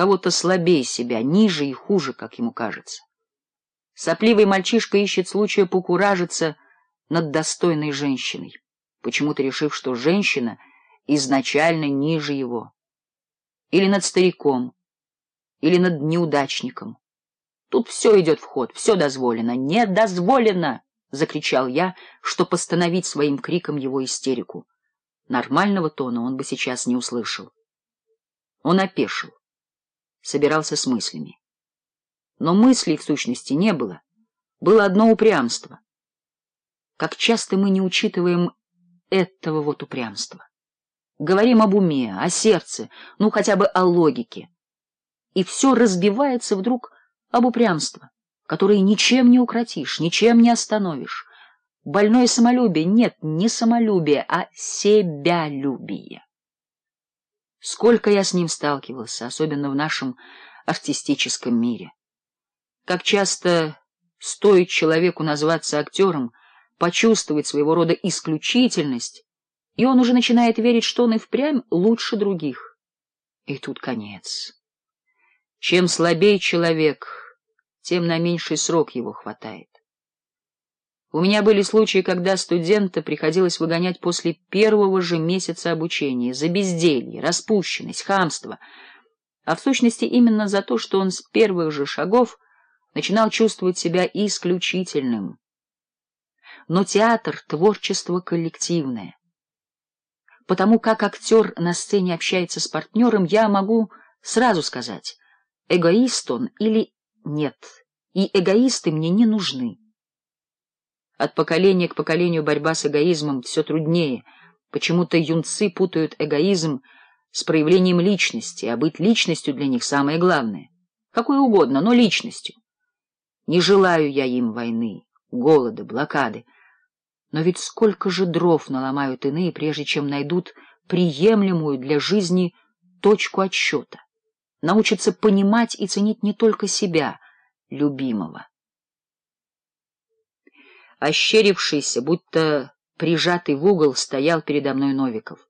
кого-то слабее себя, ниже и хуже, как ему кажется. Сопливый мальчишка ищет случая покуражиться над достойной женщиной, почему-то решив, что женщина изначально ниже его. Или над стариком, или над неудачником. Тут все идет в ход, все дозволено. Не дозволено! — закричал я, что постановить своим криком его истерику. Нормального тона он бы сейчас не услышал. Он опешил собирался с мыслями. Но мыслей в сущности не было, было одно упрямство. Как часто мы не учитываем этого вот упрямства. Говорим об уме, о сердце, ну хотя бы о логике. И все разбивается вдруг об упрямство, которое ничем не укротишь, ничем не остановишь. Больное самолюбие нет не самолюбие, а себялюбие. Сколько я с ним сталкивался, особенно в нашем артистическом мире. Как часто стоит человеку назваться актером, почувствовать своего рода исключительность, и он уже начинает верить, что он и впрямь лучше других. И тут конец. Чем слабее человек, тем на меньший срок его хватает. У меня были случаи, когда студента приходилось выгонять после первого же месяца обучения за безделье, распущенность, хамство, а в сущности именно за то, что он с первых же шагов начинал чувствовать себя исключительным. Но театр — творчество коллективное. Потому как актер на сцене общается с партнером, я могу сразу сказать, эгоист он или нет, и эгоисты мне не нужны. От поколения к поколению борьба с эгоизмом все труднее. Почему-то юнцы путают эгоизм с проявлением личности, а быть личностью для них самое главное. Какой угодно, но личностью. Не желаю я им войны, голода, блокады. Но ведь сколько же дров наломают иные, прежде чем найдут приемлемую для жизни точку отсчета. Научатся понимать и ценить не только себя, любимого. Ощерившийся, будто прижатый в угол, стоял передо мной Новиков.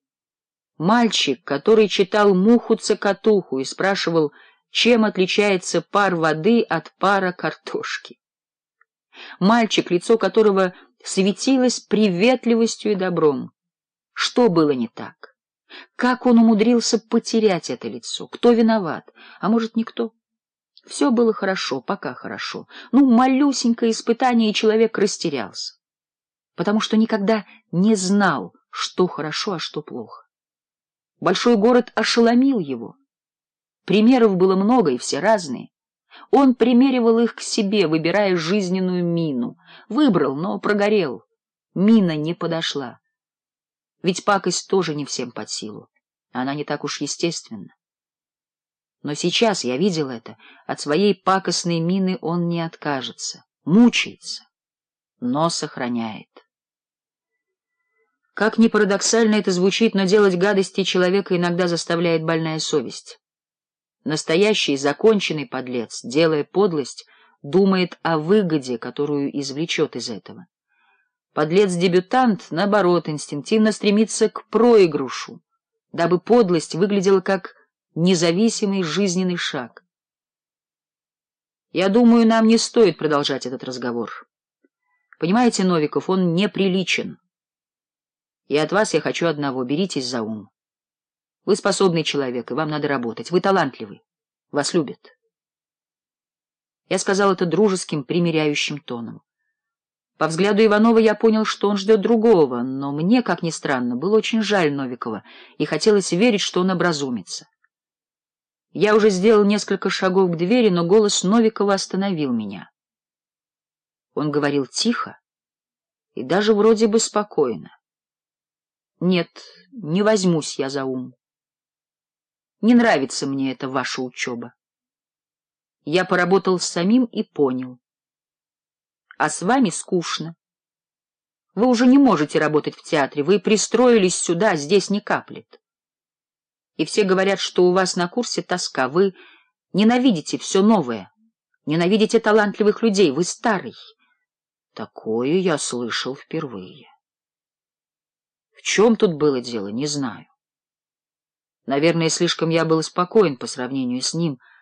Мальчик, который читал муху-цокотуху и спрашивал, чем отличается пар воды от пара картошки. Мальчик, лицо которого светилось приветливостью и добром. Что было не так? Как он умудрился потерять это лицо? Кто виноват? А может, никто? Все было хорошо, пока хорошо. Ну, малюсенькое испытание, и человек растерялся. Потому что никогда не знал, что хорошо, а что плохо. Большой город ошеломил его. Примеров было много, и все разные. Он примеривал их к себе, выбирая жизненную мину. Выбрал, но прогорел. Мина не подошла. Ведь пакость тоже не всем под силу. Она не так уж естественна. Но сейчас я видел это. От своей пакостной мины он не откажется, мучается, но сохраняет. Как ни парадоксально это звучит, но делать гадости человека иногда заставляет больная совесть. Настоящий, законченный подлец, делая подлость, думает о выгоде, которую извлечет из этого. Подлец-дебютант, наоборот, инстинктивно стремится к проигрышу, дабы подлость выглядела как независимый жизненный шаг. Я думаю, нам не стоит продолжать этот разговор. Понимаете, Новиков, он неприличен. И от вас я хочу одного — беритесь за ум. Вы способный человек, и вам надо работать. Вы талантливый. Вас любят. Я сказал это дружеским, примиряющим тоном. По взгляду Иванова я понял, что он ждет другого, но мне, как ни странно, было очень жаль Новикова, и хотелось верить, что он образумится. Я уже сделал несколько шагов к двери, но голос Новикова остановил меня. Он говорил тихо и даже вроде бы спокойно. Нет, не возьмусь я за ум. Не нравится мне эта ваша учеба. Я поработал с самим и понял. А с вами скучно. Вы уже не можете работать в театре, вы пристроились сюда, здесь не каплет и все говорят, что у вас на курсе тоска. Вы ненавидите все новое, ненавидите талантливых людей, вы старый. Такое я слышал впервые. В чем тут было дело, не знаю. Наверное, слишком я был спокоен по сравнению с ним —